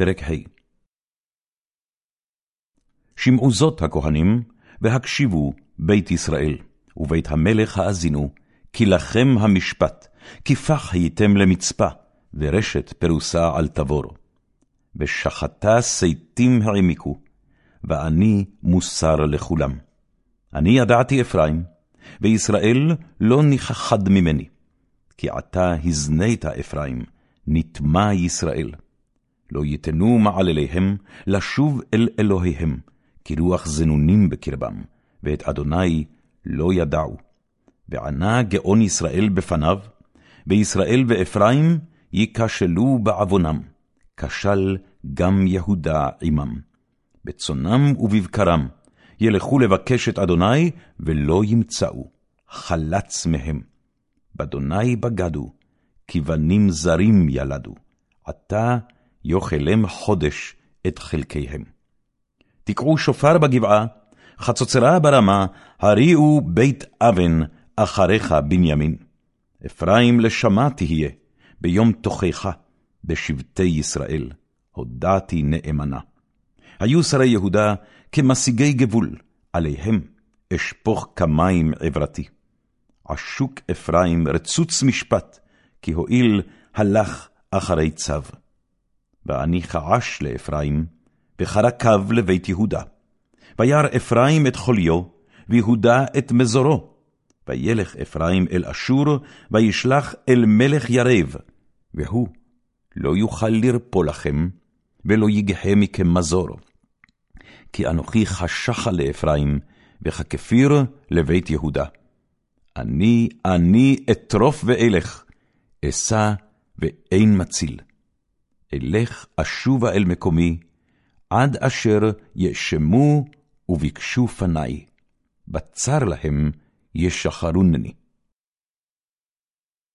פרק ה' שמעו זאת הכהנים, והקשיבו בית ישראל, ובית המלך האזינו, כי לכם המשפט, כי פח הייתם למצפה, ורשת פרוסה על תבור. ושחטה שייטים העמיקו, ואני מוסר לכולם. אני ידעתי אפרים, וישראל לא נכחד ממני. כי עתה הזנית אפרים, נטמע ישראל. לא יתנו מעלליהם לשוב אל אלוהיהם, כי רוח זנונים בקרבם, ואת אדוני לא ידעו. וענה גאון ישראל בפניו, וישראל ואפרים ייכשלו בעוונם, כשל גם יהודה עמם. בצונם ובבקרם ילכו לבקש את אדוני, ולא ימצאו, חלץ מהם. באדוני בגדו, כי בנים זרים ילדו, עתה יאכלם חודש את חלקיהם. תקעו שופר בגבעה, חצוצרה ברמה, הריעו בית אבן אחריך בנימין. אפרים לשמה תהיה, ביום תוכחה, בשבטי ישראל, הודעתי נאמנה. היו שרי יהודה כמשיגי גבול, עליהם אשפוך כמים עברתי. עשוק אפרים רצוץ משפט, כי הואיל הלך אחרי צו. ואני חעש לאפרים, וחרקיו לבית יהודה. וירא אפרים את חוליו, ויהודה את מזורו. וילך אפרים אל אשור, וישלח אל מלך ירב, והוא לא יוכל לרפוא לכם, ולא יגחה מכם מזור. כי אנוכי חשכה לאפרים, וככפיר לבית יהודה. אני, אני אטרוף ואלך, אשא ואין מציל. אלך אשובה אל מקומי, עד אשר ישמו וביקשו פני. בצר להם ישחרונני.